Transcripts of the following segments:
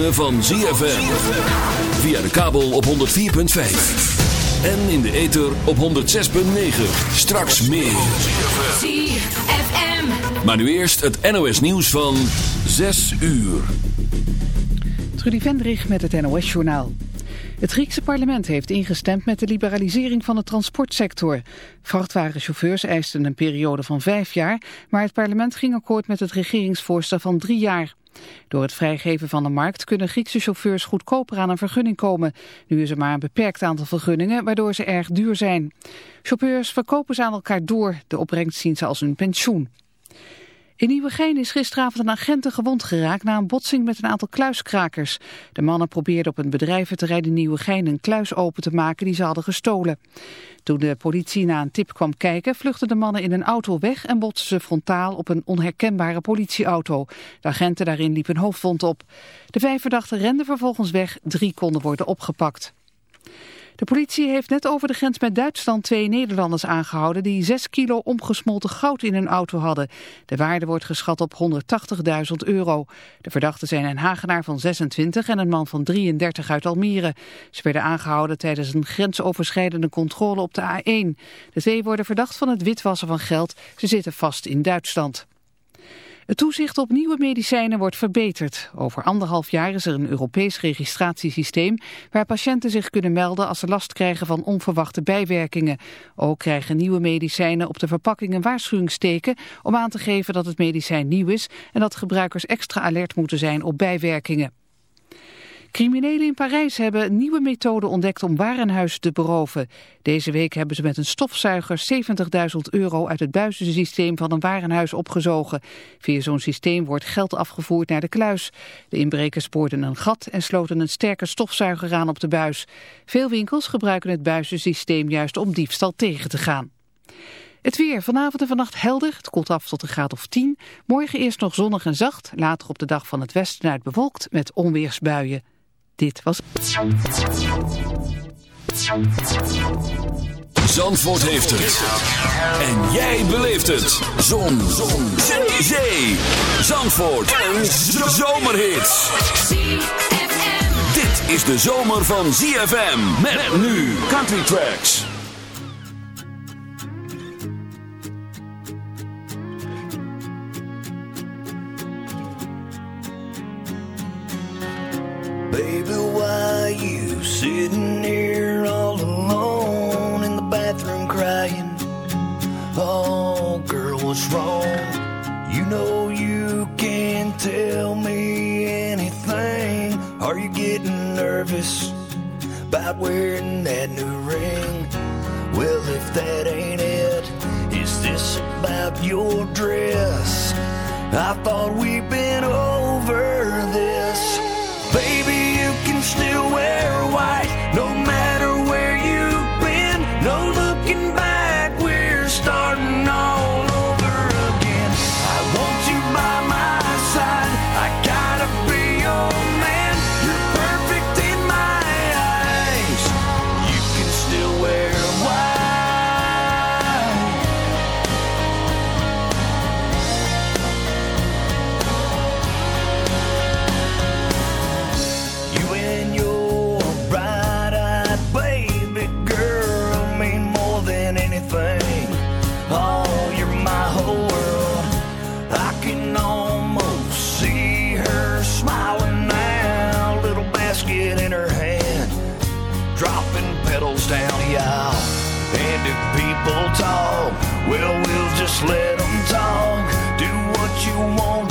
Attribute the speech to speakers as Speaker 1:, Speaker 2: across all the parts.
Speaker 1: ritme van ZFM. Via de kabel op 104.5. En in de ether op 106.9. Straks meer.
Speaker 2: ZFM.
Speaker 1: Maar nu eerst het NOS nieuws van 6 uur.
Speaker 3: Trudy Vendrich met het NOS-journaal. Het Griekse parlement heeft ingestemd met de liberalisering van de transportsector. Vrachtwagenchauffeurs eisten een periode van vijf jaar, maar het parlement ging akkoord met het regeringsvoorstel van drie jaar. Door het vrijgeven van de markt kunnen Griekse chauffeurs goedkoper aan een vergunning komen. Nu is er maar een beperkt aantal vergunningen, waardoor ze erg duur zijn. Chauffeurs verkopen ze aan elkaar door, de opbrengst zien ze als hun pensioen. In Nieuwegein is gisteravond een agent gewond geraakt na een botsing met een aantal kluiskrakers. De mannen probeerden op een bedrijventerrein in Nieuwegein een kluis open te maken die ze hadden gestolen. Toen de politie na een tip kwam kijken, vluchtten de mannen in een auto weg en botsten ze frontaal op een onherkenbare politieauto. De agenten daarin liepen hoofdwond op. De vijf verdachten renden vervolgens weg, drie konden worden opgepakt. De politie heeft net over de grens met Duitsland twee Nederlanders aangehouden die 6 kilo omgesmolten goud in hun auto hadden. De waarde wordt geschat op 180.000 euro. De verdachten zijn een Hagenaar van 26 en een man van 33 uit Almere. Ze werden aangehouden tijdens een grensoverschrijdende controle op de A1. De twee worden verdacht van het witwassen van geld. Ze zitten vast in Duitsland. Het toezicht op nieuwe medicijnen wordt verbeterd. Over anderhalf jaar is er een Europees registratiesysteem waar patiënten zich kunnen melden als ze last krijgen van onverwachte bijwerkingen. Ook krijgen nieuwe medicijnen op de verpakking een waarschuwingsteken om aan te geven dat het medicijn nieuw is en dat gebruikers extra alert moeten zijn op bijwerkingen. Criminelen in Parijs hebben nieuwe methode ontdekt om warenhuizen te beroven. Deze week hebben ze met een stofzuiger 70.000 euro uit het buizensysteem van een warenhuis opgezogen. Via zo'n systeem wordt geld afgevoerd naar de kluis. De inbrekers boorden een gat en sloten een sterke stofzuiger aan op de buis. Veel winkels gebruiken het buizensysteem juist om diefstal tegen te gaan. Het weer vanavond en vannacht helder. Het koelt af tot een graad of 10. Morgen eerst nog zonnig en zacht. Later op de dag van het westen uit bewolkt met onweersbuien. Dit was...
Speaker 1: Zandvoort heeft het. En jij beleeft het. Zon. Zon. Zee. Zandvoort. Een zomerhit.
Speaker 2: ZFM.
Speaker 1: Dit is de zomer van ZFM. Met nu Country Tracks.
Speaker 4: Nervous about wearing that new ring? Well, if that ain't it, is this about your dress? I thought we'd been over this. Baby, you can still wear
Speaker 5: people talk, well, we'll just let them talk. Do what you want.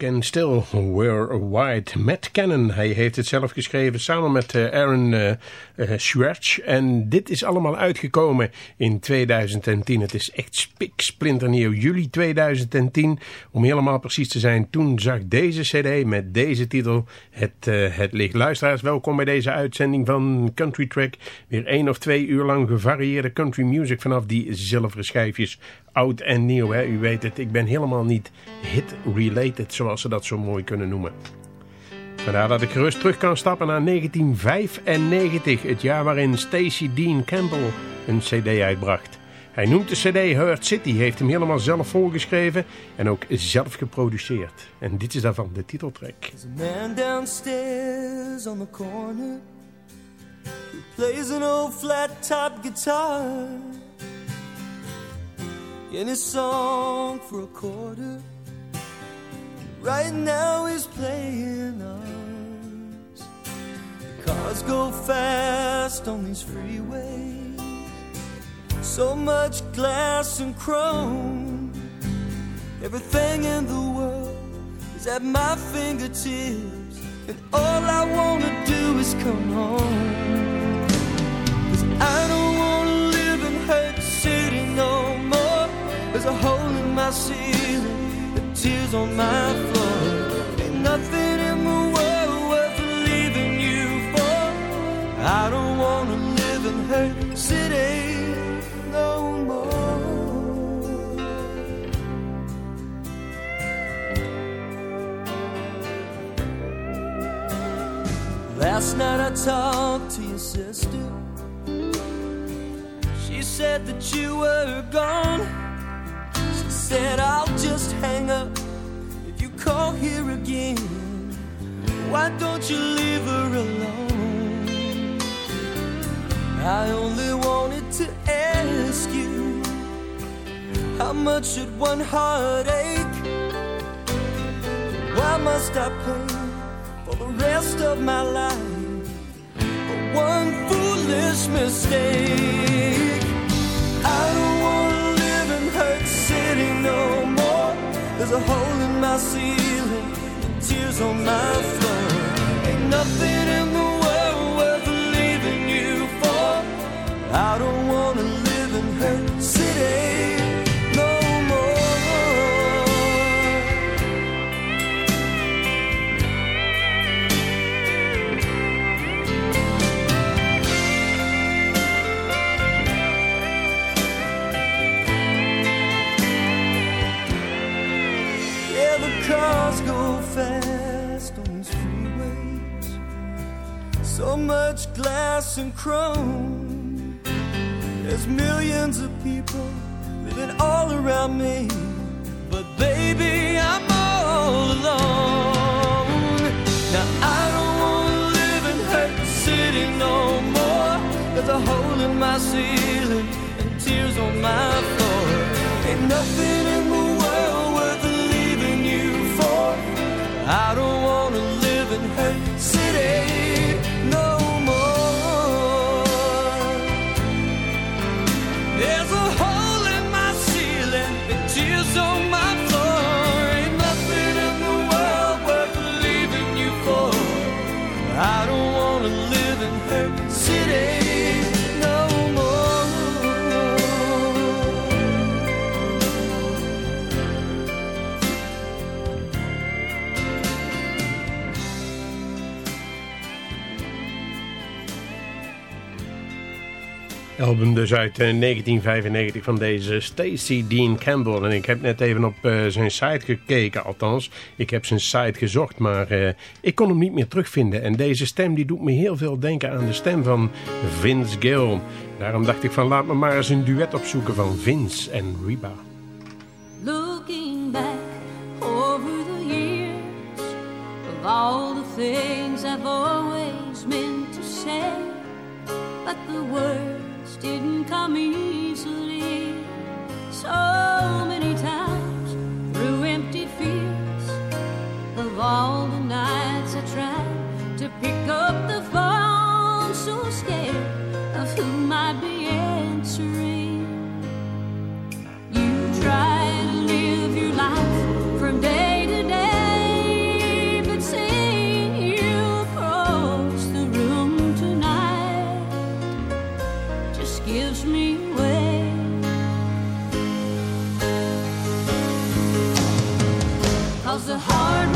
Speaker 5: Can Still Wear White.
Speaker 2: Matt Cannon, hij heeft het zelf geschreven samen met eh, Aaron uh, uh, Schwartz. En dit is allemaal uitgekomen in 2010. Het is echt spiksplinternieuw. Juli 2010, om helemaal precies te zijn. Toen zag deze cd met deze titel het, het licht. Luisteraars, welkom bij deze uitzending van Country Track. Weer één of twee uur lang gevarieerde country music vanaf die zilveren schijfjes oud en nieuw. Hè? U weet het, ik ben helemaal niet hit-related, zoals ze dat zo mooi kunnen noemen. Vandaar dat ik gerust terug kan stappen naar 1995, het jaar waarin Stacey Dean Campbell een cd uitbracht. Hij noemt de cd Hurt City, heeft hem helemaal zelf volgeschreven en ook zelf geproduceerd. En dit is daarvan de titeltrack.
Speaker 6: There's a man downstairs on the corner plays an old flat top guitar. His song for a quarter, right now he's playing us. Cars go fast on these freeways, so much glass and chrome. Everything in the world is at my fingertips, and all I wanna do is come home. Cause I don't wanna live in hurt city. There's a hole in my ceiling, and tears on my floor. Ain't nothing in the world worth leaving you for. I don't wanna live in hurt city no more. Last night I talked to your sister. She said that you were gone. Said I'll just hang up if you call here again. Why don't you leave her alone? I only wanted to ask you how much should one heartache? Why must I pay for the rest of my life for one foolish mistake? No more. There's a hole in my ceiling and tears on my floor. Ain't nothing in the world worth leaving you for. I don't wanna much glass and chrome. There's millions of people living all around me, but baby, I'm all alone. Now I don't wanna live in hurt city no more. There's a hole in my ceiling and tears on my floor. Ain't nothing in the world worth leaving you for. I don't wanna live in hurt.
Speaker 2: Album dus uit 1995 eh, van deze Stacey Dean Campbell. En ik heb net even op uh, zijn site gekeken, althans. Ik heb zijn site gezocht, maar uh, ik kon hem niet meer terugvinden. En deze stem die doet me heel veel denken aan de stem van Vince Gill. Daarom dacht ik van laat me maar eens een duet opzoeken van Vince en Reba.
Speaker 7: Looking back over the years Of all the things I've always meant to say But the words didn't come easily. So many times through empty fears of all the nights I tried to pick up the phone, so scared of who might be Cause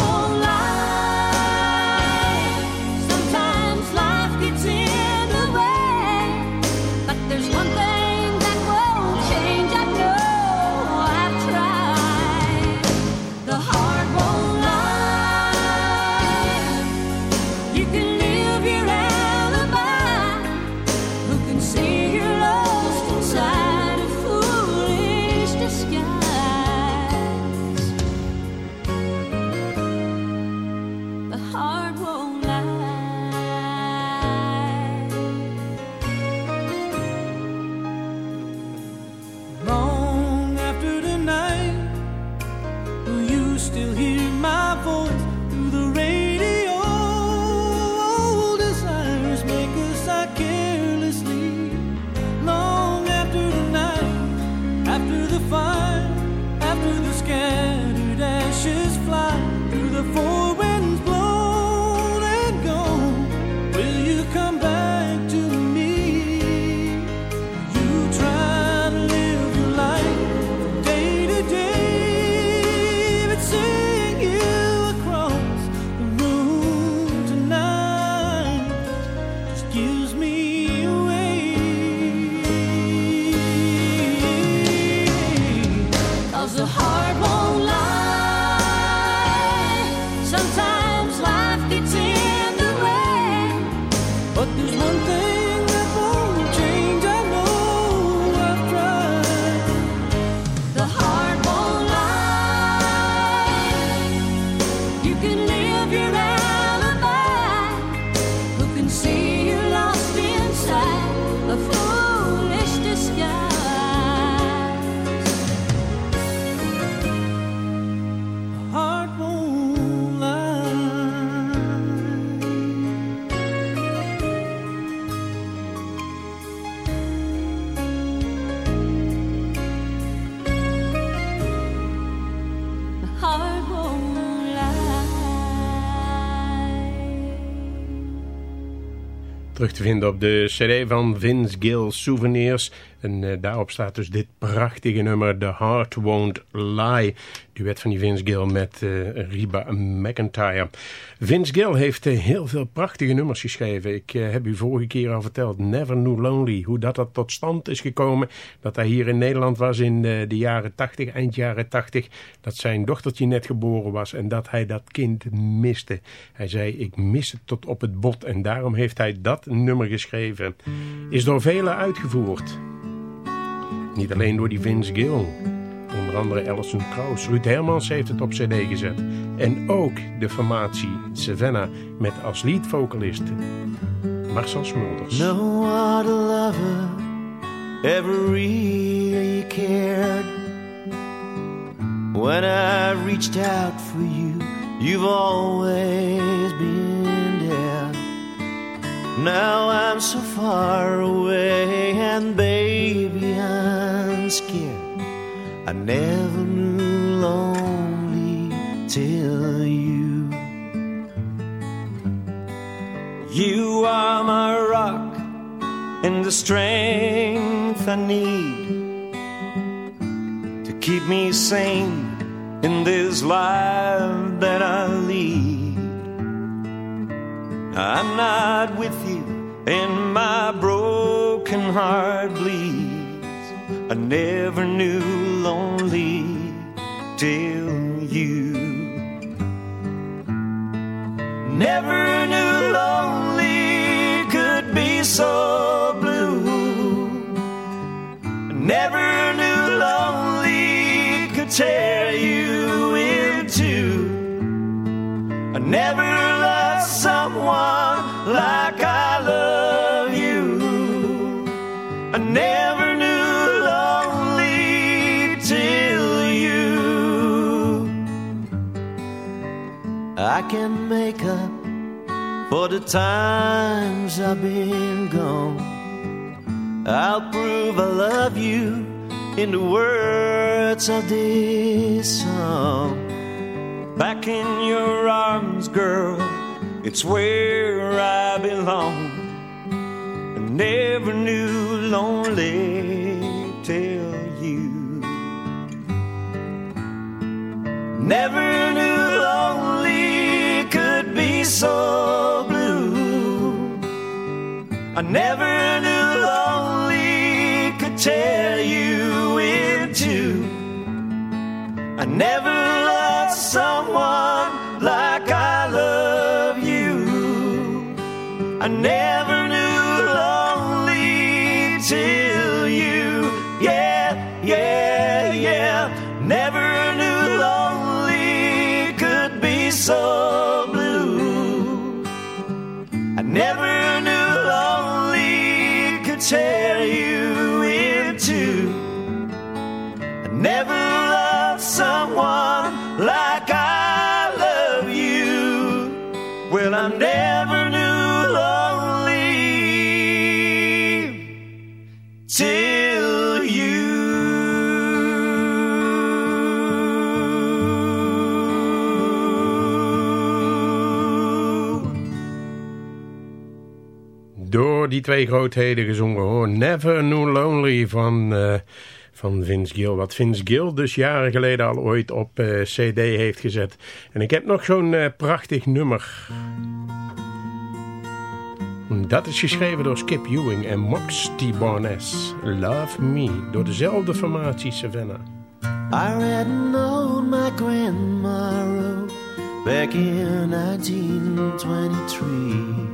Speaker 2: Terug te vinden op de cd van Vince Gill Souvenirs. En eh, daarop staat dus dit prachtige nummer The Heart Won't Lie. Duet van die Vince Gill met eh, Reba McIntyre. Vince Gill heeft eh, heel veel prachtige nummers geschreven. Ik eh, heb u vorige keer al verteld, Never Knew Lonely. Hoe dat, dat tot stand is gekomen. Dat hij hier in Nederland was in de jaren 80, eind jaren 80. Dat zijn dochtertje net geboren was en dat hij dat kind miste. Hij zei, ik mis het tot op het bot. En daarom heeft hij dat nummer geschreven. Is door velen uitgevoerd. Niet alleen door die Vince Gill. Onder andere Alison Krauss. Ruud Hermans heeft het op cd gezet. En ook de formatie Savannah met als leadvocalist Marcel Smulders.
Speaker 8: No. When I reached out for you, you've always been. Now I'm so far away, and baby, I'm scared. I never knew lonely till you. You are my rock and the strength I need to keep me sane in this life that I lead. I'm not with you and my broken heart bleeds. I never knew lonely till you. Never knew lonely could be so blue. Never knew lonely could tear you in two. I never someone like I love you. I never knew lonely till you. I can make up for the times I've been gone. I'll prove I love you in the words of this song. Back in your arms, girl, it's where I belong. I never knew lonely till you. Never knew lonely could be so blue. I never knew lonely could tear you in two. I never loved someone like I love. I never knew lonely till
Speaker 2: die twee grootheden gezongen hoor. Never Knew Lonely van, eh, van Vince Gill. Wat Vince Gill dus jaren geleden al ooit op eh, cd heeft gezet. En ik heb nog zo'n eh, prachtig nummer. Dat is geschreven door Skip Ewing en Mox T. Barnes. Love Me, door dezelfde formatie Savannah.
Speaker 8: I a note my grandma back in 1923.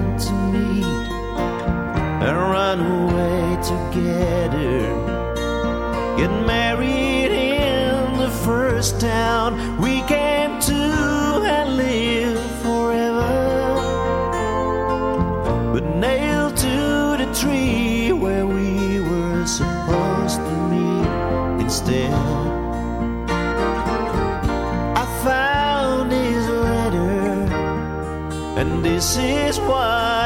Speaker 8: meet and run away together. Get married in the first town we came to and live forever but nailed to the tree where we were supposed to meet instead. I found his letter, and this is what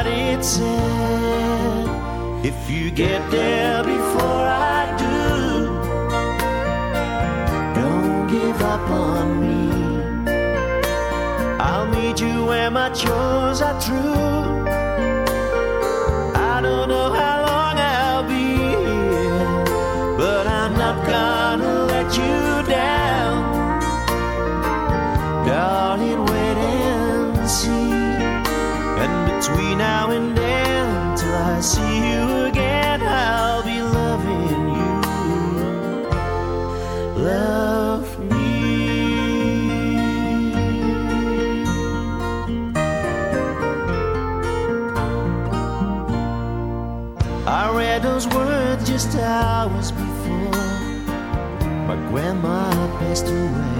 Speaker 8: If you get there before I do, don't give up on me. I'll meet you where my chores are true. Between now and then, till I see you again, I'll be loving you. Love me. I read those words just hours before my grandma passed away.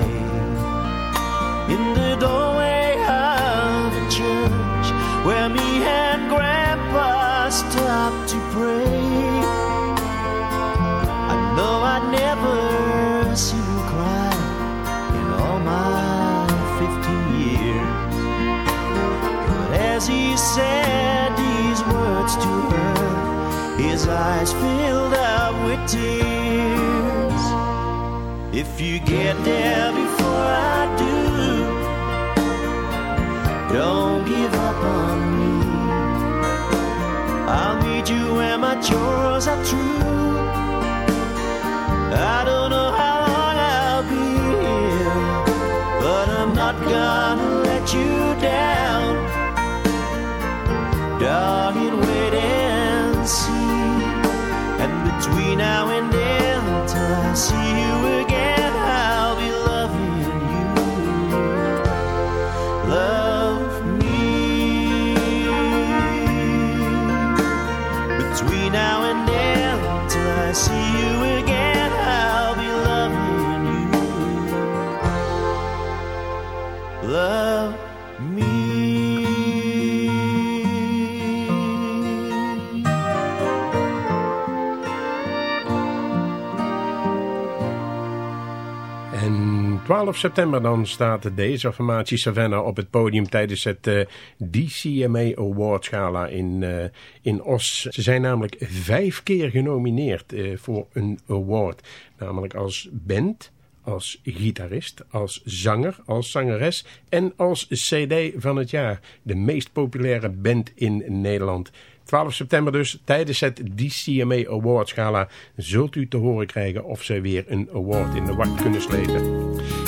Speaker 8: Tears. If you get there before I do, don't give up on me. I'll meet you where my chores are true. Now
Speaker 2: 12 september dan staat deze formatie Savannah op het podium tijdens het eh, DCMA Awards Gala in, eh, in Os. Ze zijn namelijk vijf keer genomineerd eh, voor een award. Namelijk als band, als gitarist, als zanger, als zangeres en als cd van het jaar. De meest populaire band in Nederland. 12 september dus, tijdens het DCMA Awards Gala, zult u te horen krijgen of ze weer een award in de wacht kunnen slepen.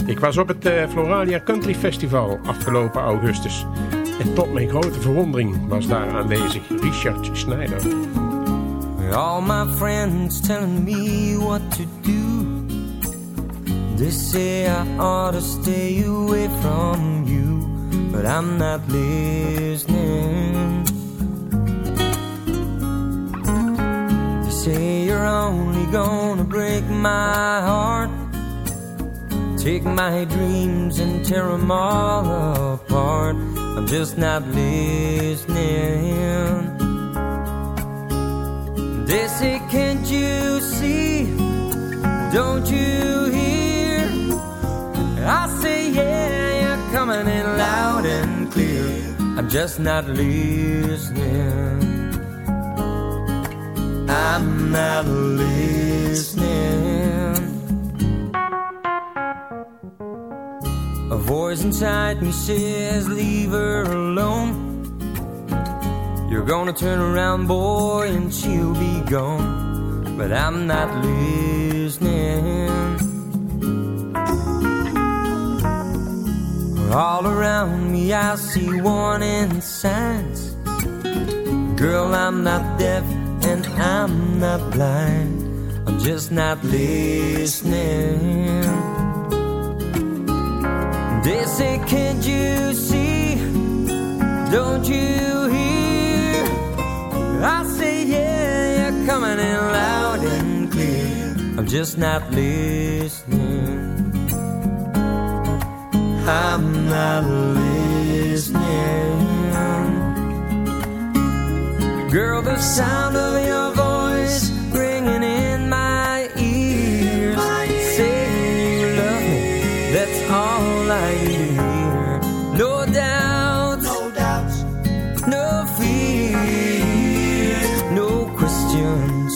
Speaker 2: Ik was op het eh, Floralia Country Festival afgelopen augustus. En tot mijn grote verwondering was daar aanwezig Richard Schneider.
Speaker 9: All my friends telling me what to do. Say I ought to stay away from you, but I'm not listening. Say you're only gonna break my heart, take my dreams and tear them all apart. I'm just not listening. They say, can't you see? Don't you hear? I say, yeah, you're coming in loud and clear. I'm just not listening. I'm not listening. A voice inside me says, leave her alone. You're gonna turn around, boy, and she'll be gone. But I'm not listening. All around me, I see warning signs. Girl, I'm not deaf and I'm not blind. I'm just not listening. They say, can't you see? Don't you hear? I say, yeah, you're coming in loud and clear. I'm just not listening. I'm not listening. Girl, the sound of your voice ringing in my ears. Say you love me, that's all I hear. No doubts,
Speaker 8: No doubts,
Speaker 9: no fears, no questions.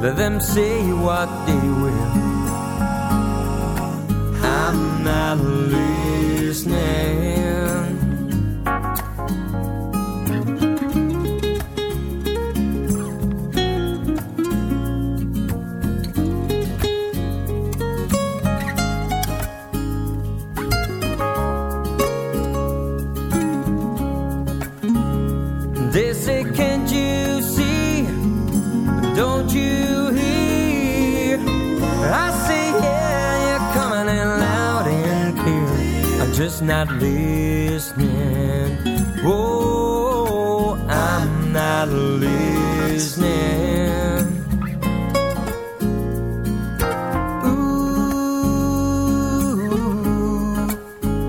Speaker 9: Let them say what they will. I'm not listening. Just not listening. Oh, I'm not listening. Ooh,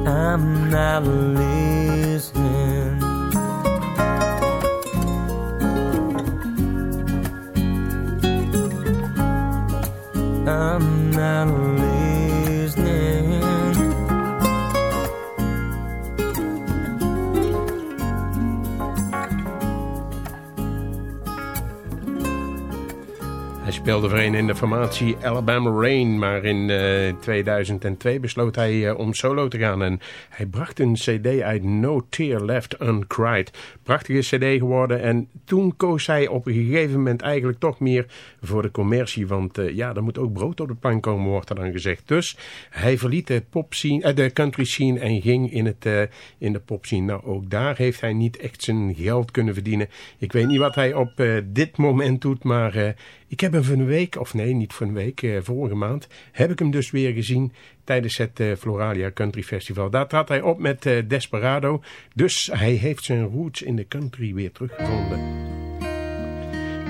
Speaker 9: I'm not listening. I'm not listening.
Speaker 2: Speelde voor in de formatie Alabama Rain, maar in 2002 besloot hij om solo te gaan. En hij bracht een cd uit No Tear Left Uncried. Prachtige cd geworden en toen koos hij op een gegeven moment eigenlijk toch meer voor de commercie. Want ja, er moet ook brood op de plank komen, wordt er dan gezegd. Dus hij verliet de, pop scene, de country scene en ging in, het, in de pop scene. Nou, ook daar heeft hij niet echt zijn geld kunnen verdienen. Ik weet niet wat hij op dit moment doet, maar ik heb hem van een week, of nee, niet van een week, eh, vorige maand, heb ik hem dus weer gezien tijdens het eh, Floralia Country Festival. Daar trad hij op met eh, Desperado, dus hij heeft zijn roots in de country weer teruggevonden.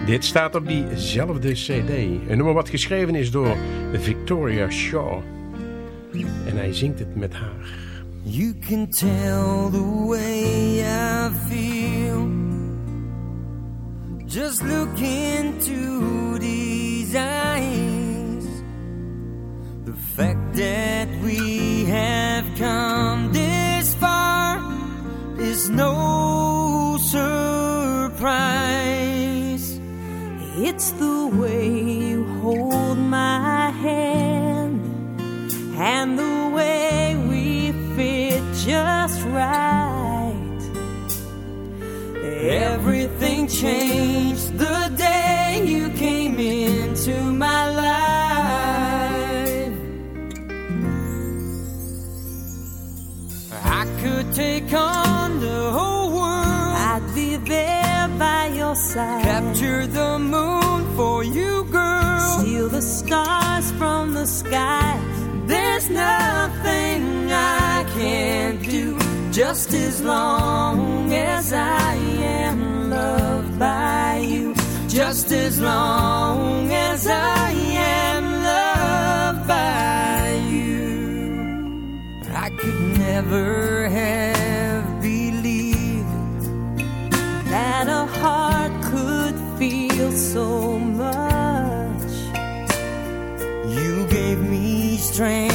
Speaker 2: Dit staat op diezelfde cd. Een nummer wat geschreven is door Victoria Shaw. En hij zingt het met haar.
Speaker 10: You can tell the way I feel Just look into these eyes. The fact that we have come this far is no surprise.
Speaker 7: It's the way you hold my hand and the way we fit just right.
Speaker 10: Everything changed the day you came into my life. I could take on the whole world.
Speaker 7: I'd be there by your side.
Speaker 10: Capture the moon for you, girl.
Speaker 7: Steal the stars from the sky.
Speaker 10: There's nothing I can't do just as long as I am loved by you. Just as long as I am loved by you. I could never have believed
Speaker 7: that a heart could feel so much.
Speaker 10: You gave me strength,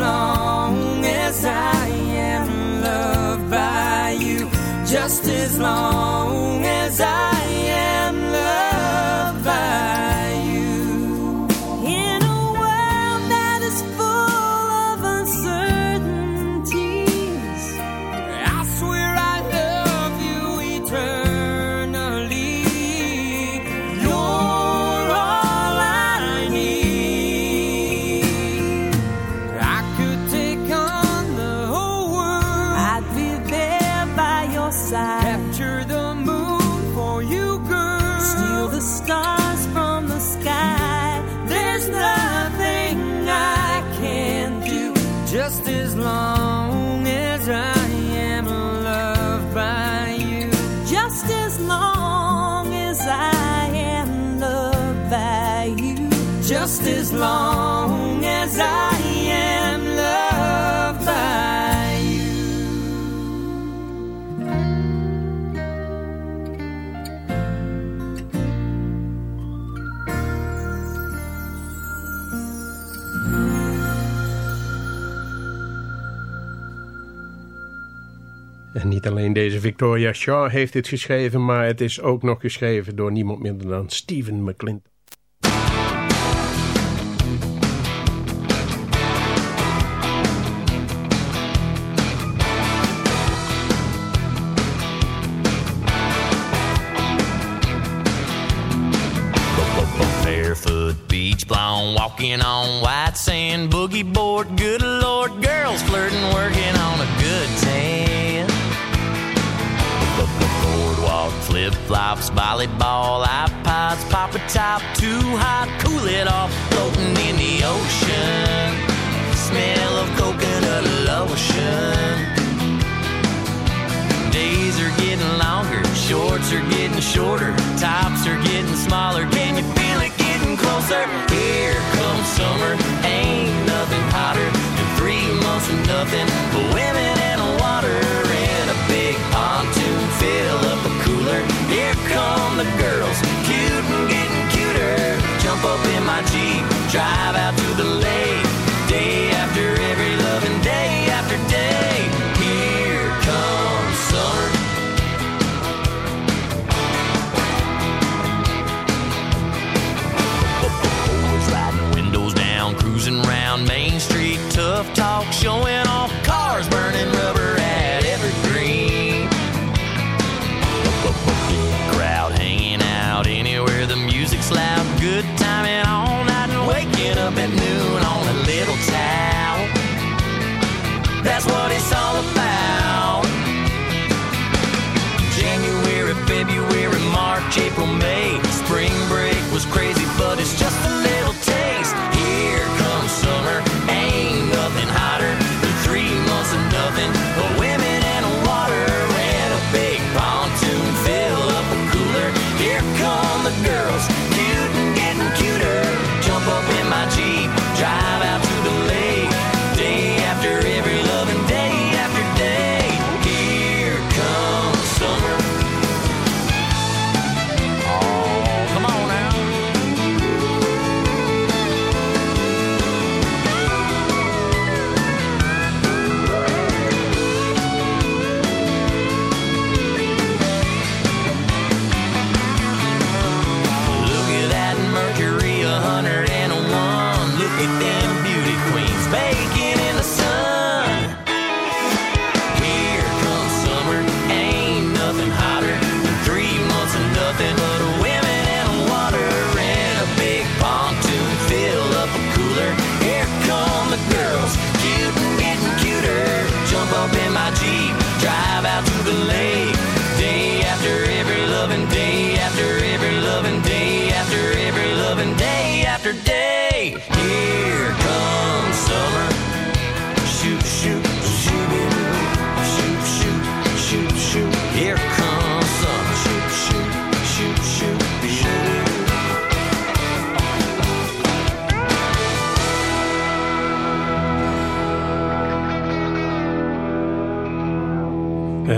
Speaker 10: long as I am loved by you. Just as long as I just as long as I am loved by you.
Speaker 7: Just as long as I am loved by you.
Speaker 10: Just as long
Speaker 2: niet alleen deze Victoria Shaw heeft dit geschreven, maar het is ook nog geschreven door niemand minder dan Stephen McClinton.
Speaker 11: Shorter, tops are getting smaller. Can you feel it getting closer?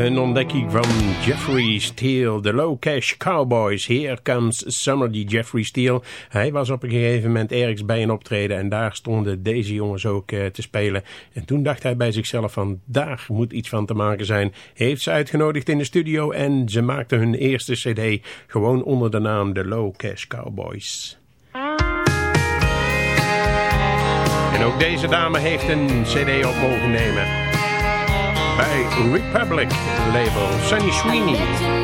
Speaker 12: Een ontdekking van Jeffrey Steele, de Low Cash Cowboys. Here comes Summer, die Jeffrey Steele. Hij was op een gegeven moment ergens bij een optreden en daar stonden deze jongens ook eh, te spelen. En toen dacht hij bij zichzelf van, daar moet iets van te maken zijn. Heeft ze uitgenodigd in de studio en ze maakten hun eerste cd gewoon onder de naam de Low Cash Cowboys. En ook deze dame heeft een cd op mogen nemen bij Republic label Sunny Sweeney.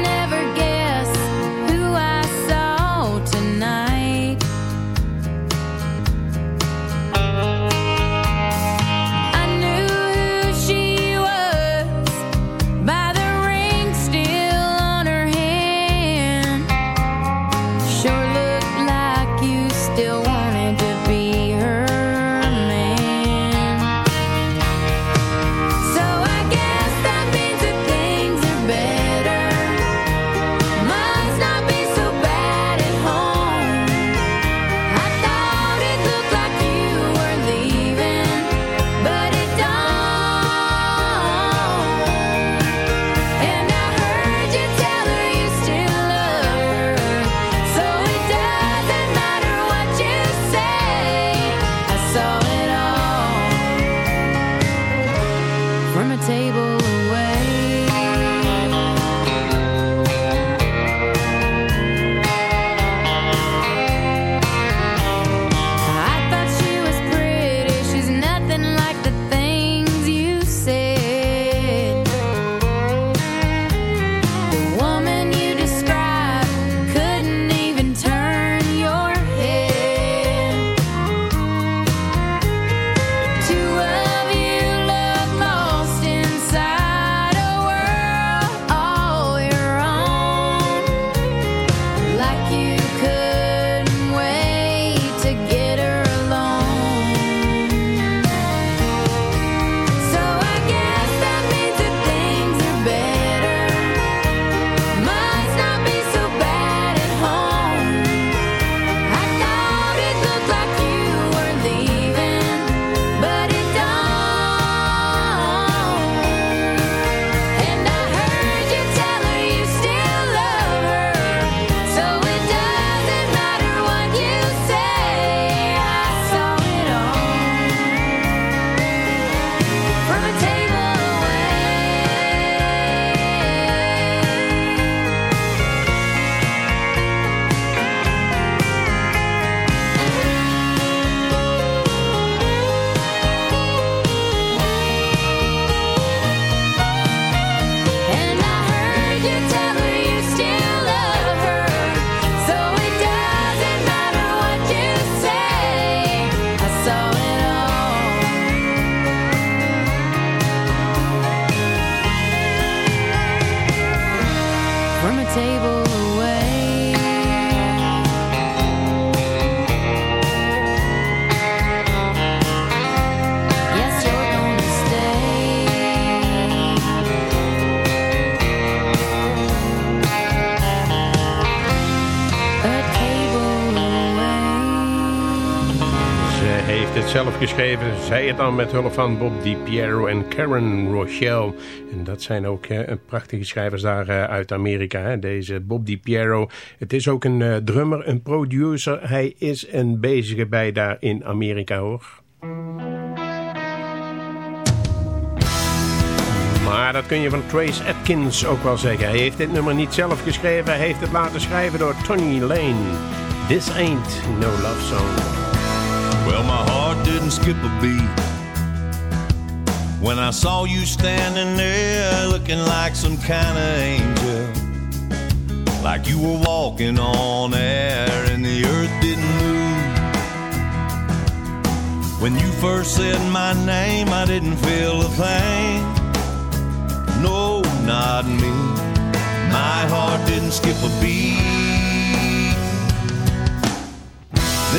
Speaker 12: Zelf geschreven, zij het dan met hulp van Bob DiPiero en Karen Rochelle. En dat zijn ook eh, prachtige schrijvers daar eh, uit Amerika, hè? deze Bob DiPiero. Het is ook een eh, drummer, een producer. Hij is een bezige bij daar in Amerika hoor. Maar dat kun je van Trace Atkins ook wel zeggen. Hij heeft dit nummer niet zelf geschreven, hij heeft het laten schrijven door Tony Lane. This ain't no love song.
Speaker 8: Well, my heart didn't skip a beat when I saw you standing there looking like some kind of angel. Like you were walking on air and the earth didn't move. When you first said my name, I didn't feel a thing. No, not me. My heart didn't skip a beat.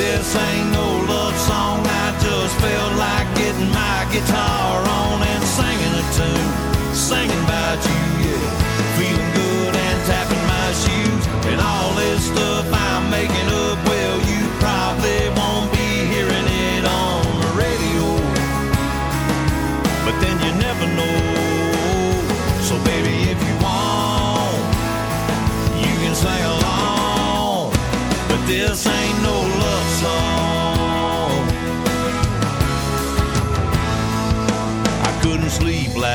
Speaker 8: This ain't no love song. I just felt like getting my guitar on and singing a tune, singing about you, yeah. Feeling good and tapping my shoes and all this stuff I'm making up. Well, you probably won't be hearing it on the radio, but then you never know. So, baby, if you want, you can sing along, but this ain't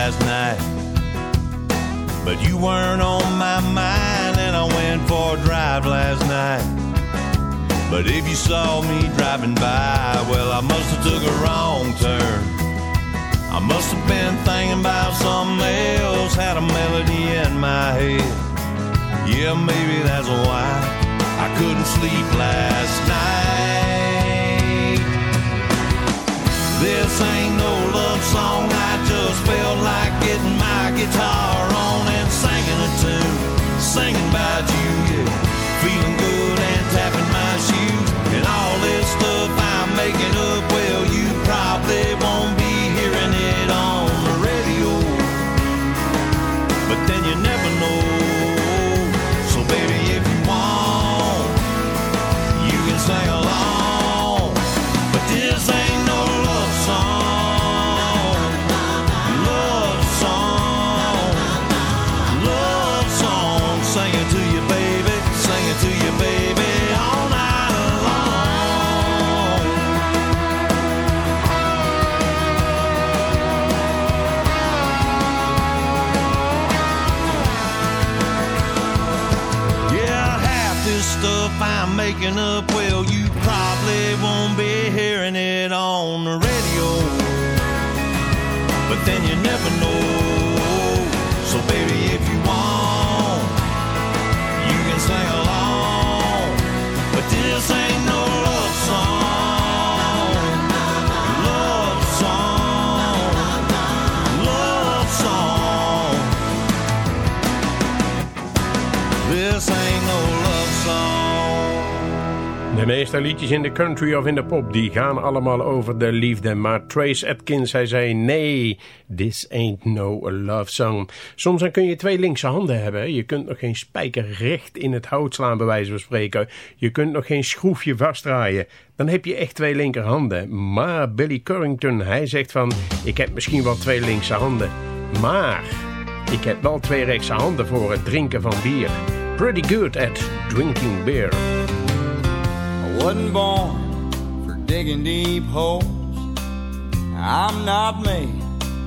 Speaker 8: last night, but you weren't on my mind, and I went for a drive last night. But if you saw me driving by, well, I must have took a wrong turn. I must have been thinking about something else, had a melody in my head. Yeah, maybe that's why I couldn't sleep last night. This ain't no love song, I just felt like getting my guitar on and singing a tune, singing about I'm up, well,
Speaker 2: meeste liedjes in de country of in de pop, die gaan allemaal over de liefde. Maar Trace Atkins, hij zei, nee, this ain't no love song. Soms dan kun je twee linkse handen hebben. Je kunt nog geen spijker recht in het hout slaan, bij wijze van spreken. Je kunt nog geen schroefje vastdraaien. Dan heb je echt twee linkerhanden. Maar Billy Currington, hij zegt van, ik heb misschien wel twee linkse handen. Maar ik heb wel twee rechtse handen voor het drinken van bier. Pretty good at drinking beer.
Speaker 13: Wasn't born for digging deep holes. I'm not made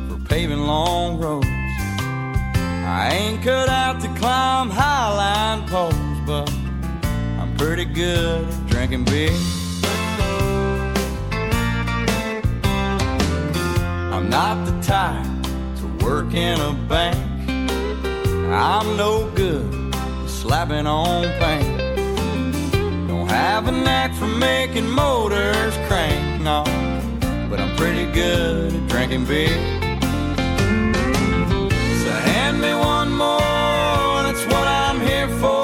Speaker 13: for paving long roads. I ain't cut out to climb highline poles, but I'm pretty good at drinking beer. I'm not the type to work in a bank. I'm no good at slapping on paint. Have a knack for making motors crank, no. But I'm pretty good at drinking beer. So hand me one more, that's what I'm here for.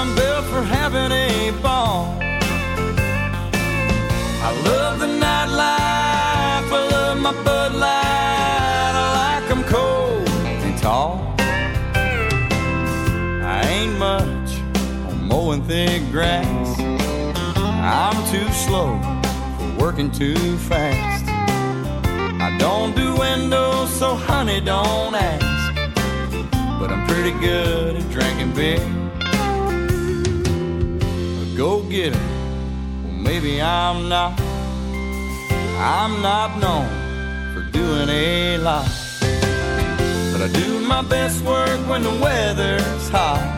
Speaker 13: I'm built for having a ball. I love the nightlife, I love my Bud Light. I like 'em cold and tall. I ain't much on mowing thick grass. Slow for working too fast. I don't do windows, so honey, don't ask. But I'm pretty good at drinking beer. A go getter, well, maybe I'm not. I'm not known for doing a lot. But I do my best work when the weather's hot,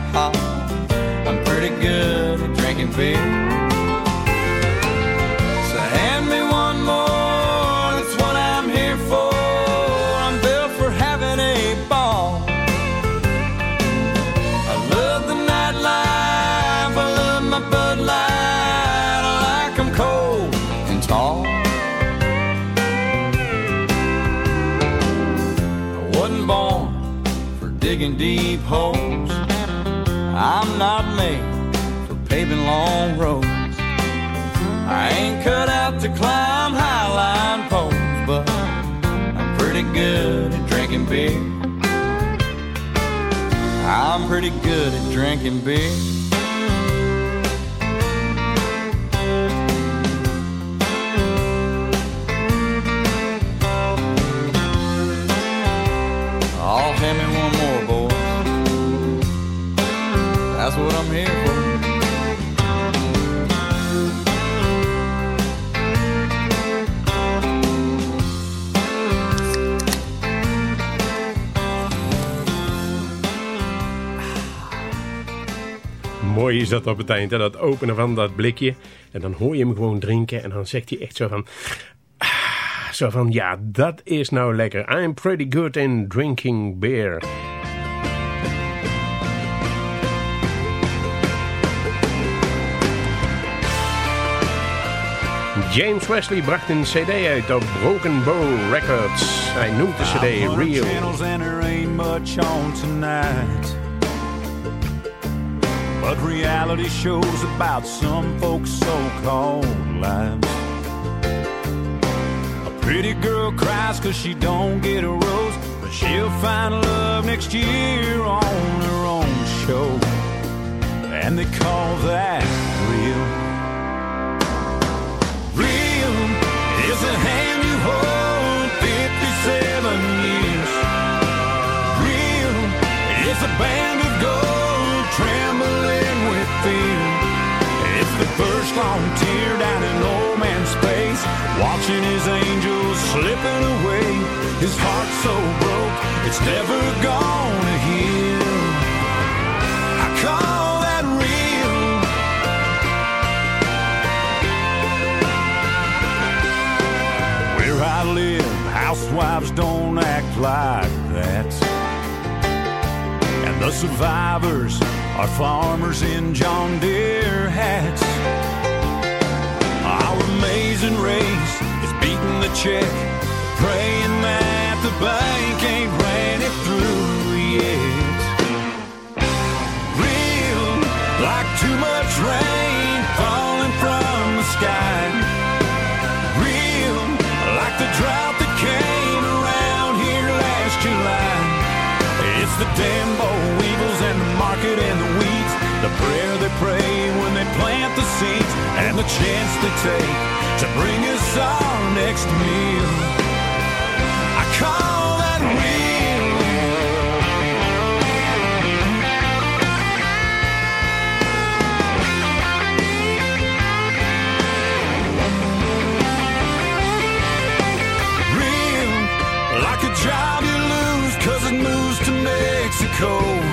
Speaker 13: digging deep holes. I'm not made for paving long roads. I ain't cut out to climb highline poles, but I'm pretty good at drinking beer. I'm pretty good at drinking beer. That's what.
Speaker 2: Mooi is dat op het eind, hè? dat openen van dat blikje. En dan hoor je hem gewoon drinken en dan zegt hij echt zo van... ah, Zo van, ja, dat is nou lekker. I'm pretty good in drinking beer. James Wesley bracht een cd uit op Broken Bow Records. Hij noemt de cd Real.
Speaker 5: channels and there ain't much on tonight. But reality shows about some folks' so-called lives. A pretty girl cries cause she don't get a rose, but she'll find love next year on her own show. And they call that is a hand you hold 57 years. Real is a band of gold trembling with fear. It's the first long tear down an old man's face, watching his angels slipping away. His heart so broke, it's never gonna heal. Housewives don't act like that. And the survivors are farmers in John Deere hats. Our amazing race is beating the check, praying that the bank ain't ran it through yet. Real, like too much rain falling from the sky. And the weeds. The prayer they pray when they plant the seeds. And the chance they take to bring us our next meal. I call that real. real like a job you lose cause it moves to Mexico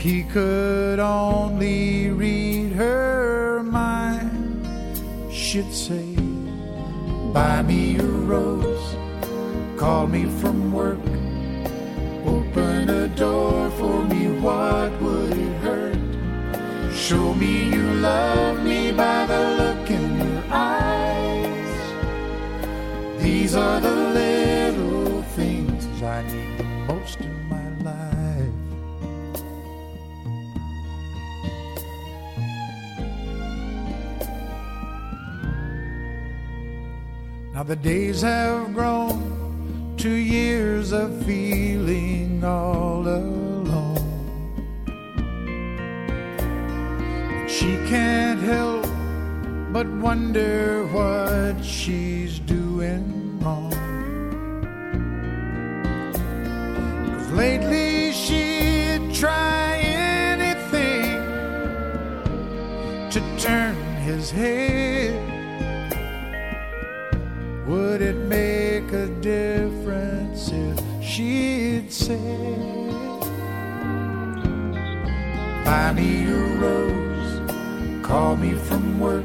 Speaker 14: He could only read her mind, she'd say, Buy me a rose, call me from work, Now the days have grown to years of feeling all alone. She can't help but wonder what she's doing wrong. Cause lately she'd try anything to turn his head. Would it make a difference if she'd say, Buy me a rose, call me from work,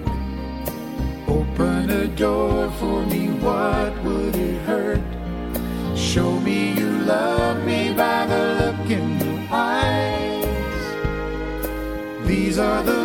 Speaker 14: open a door for me, what would it hurt? Show me you love me by the look in your eyes. These are the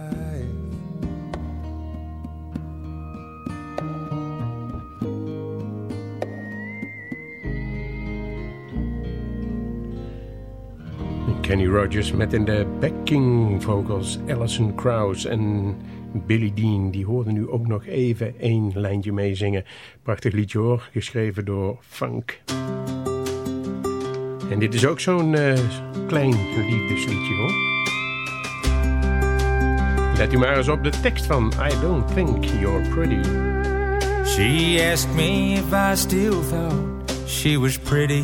Speaker 2: Kenny Rogers met in de backing vocals Alison Krauss en Billy Dean. Die hoorden nu ook nog even één lijntje meezingen. Prachtig liedje hoor, geschreven door Funk. En dit is ook zo'n eh, klein liefdesliedje hoor. Let u maar eens op de tekst van I Don't Think You're Pretty.
Speaker 10: She asked me if I still thought she was pretty.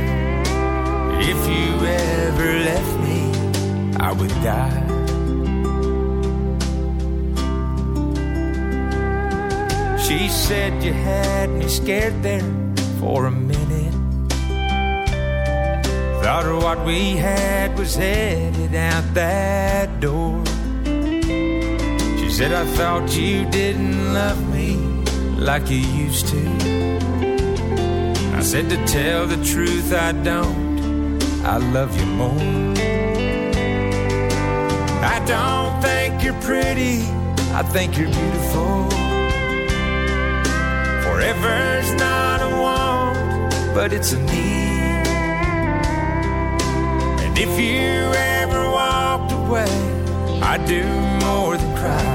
Speaker 10: If you ever left me, I would die. She said you had me scared there for a minute. Thought what we had was headed out that door. She said, I thought you didn't love me like you used to. I said, to tell the truth, I don't. I love you more. I don't think you're pretty. I think you're beautiful. Forever's not a want, but it's a need. And if you ever walked away, I'd do more than cry.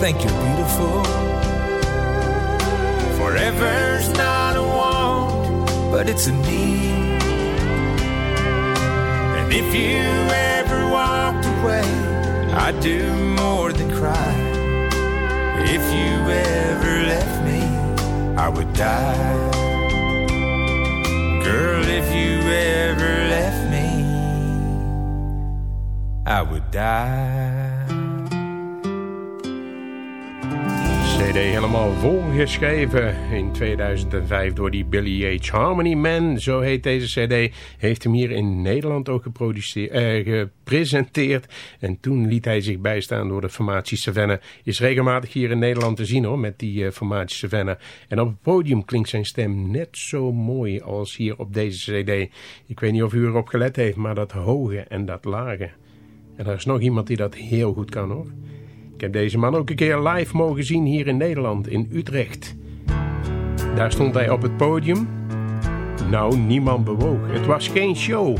Speaker 10: Think you're beautiful. Forever's not a want, but it's a need. And if you ever walked away, I'd do more than cry. If you ever left me, I would die. Girl, if you ever left me, I would die.
Speaker 2: CD helemaal volgeschreven in 2005 door die Billy H. Harmony Man, zo heet deze CD. Heeft hem hier in Nederland ook eh, gepresenteerd. En toen liet hij zich bijstaan door de formatie Savannah. Is regelmatig hier in Nederland te zien hoor, met die eh, formatie Savannah. En op het podium klinkt zijn stem net zo mooi als hier op deze CD. Ik weet niet of u erop gelet heeft, maar dat hoge en dat lage. En er is nog iemand die dat heel goed kan hoor. Ik heb deze man ook een keer live mogen zien hier in Nederland, in Utrecht. Daar stond hij op het podium. Nou, niemand bewoog. Het was geen show,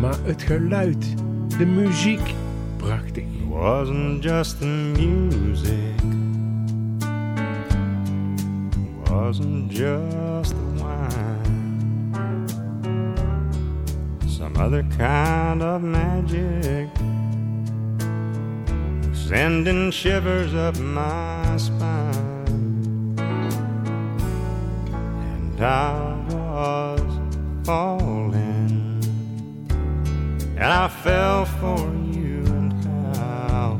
Speaker 2: maar het geluid, de muziek, prachtig.
Speaker 15: It wasn't just the music. It wasn't just the wine. Some other kind of magic. Sending shivers up my spine. And I was falling. And I fell for you and how.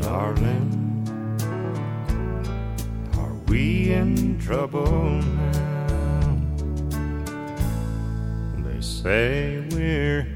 Speaker 15: Darling, are we in trouble now? They say we're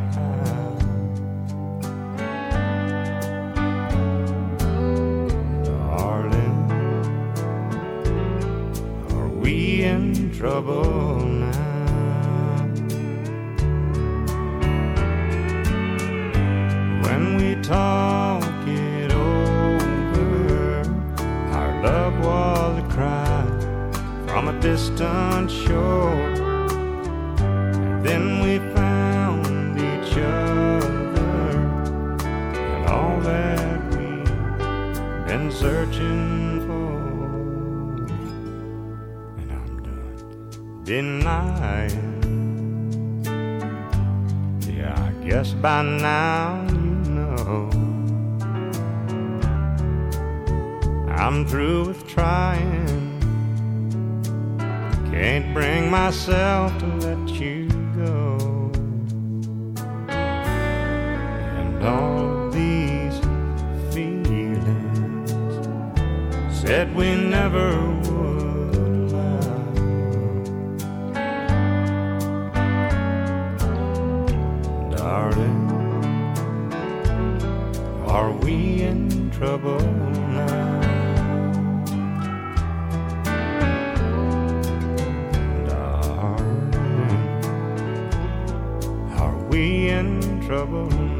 Speaker 15: Trouble now? When we talk it over, our love was a cry from a distant denying. Yeah, I guess by now you know I'm through with trying. Can't bring myself to let you go. And all these feelings said we never in trouble now? Are we in trouble?